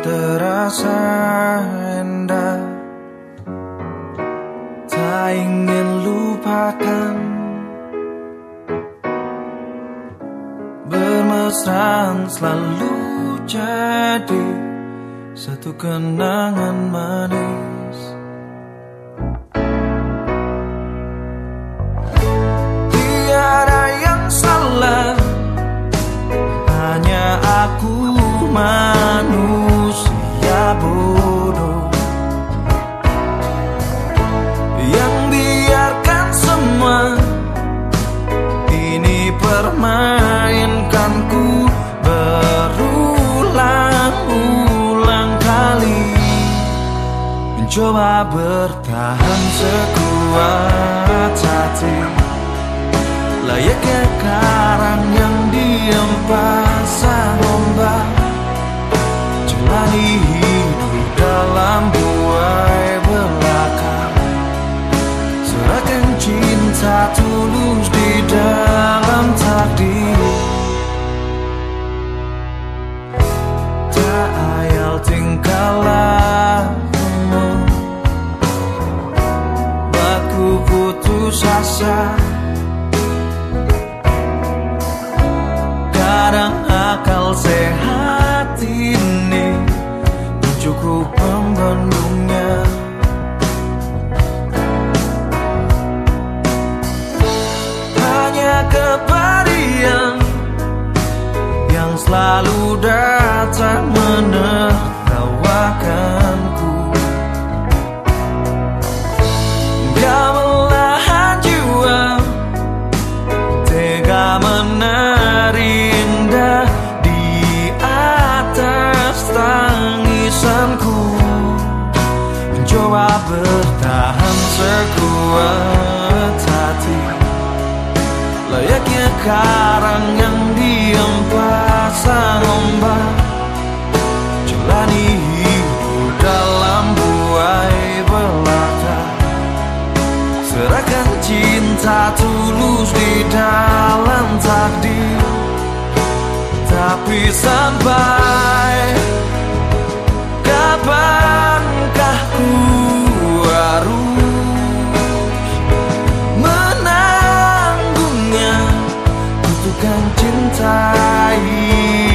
terasa indah Tak ingin lupakan Bermesraan selalu jadi Satu kenangan manis Ini permainkanku Berulang-ulang kali. Mencoba bertahan sekuat hati. Layaknya karang putus asa Kadang akal sehat ini Cukup pembendungnya Hanya kepadian Yang selalu datang bertahan sekuat hati. Layaknya karang yang diam pasang ombak Jalani hidup dalam buai belaka. Serahkan cinta tulus di dalam takdir. Tapi sampai Kutukan cinta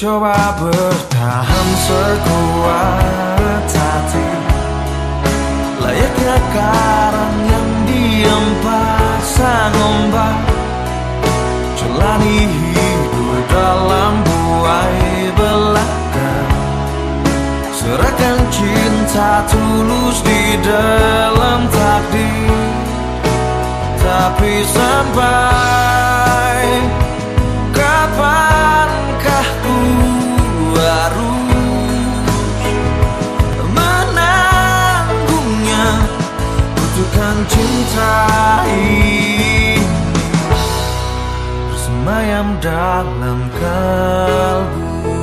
Mencoba bertahan sekuat hati. Layaknya karang yang diam pasang ombak Jalani hidup dalam buai belaka. Serahkan cinta tulus di dalam takdir. Tapi sampai Semayam dalam kalbu.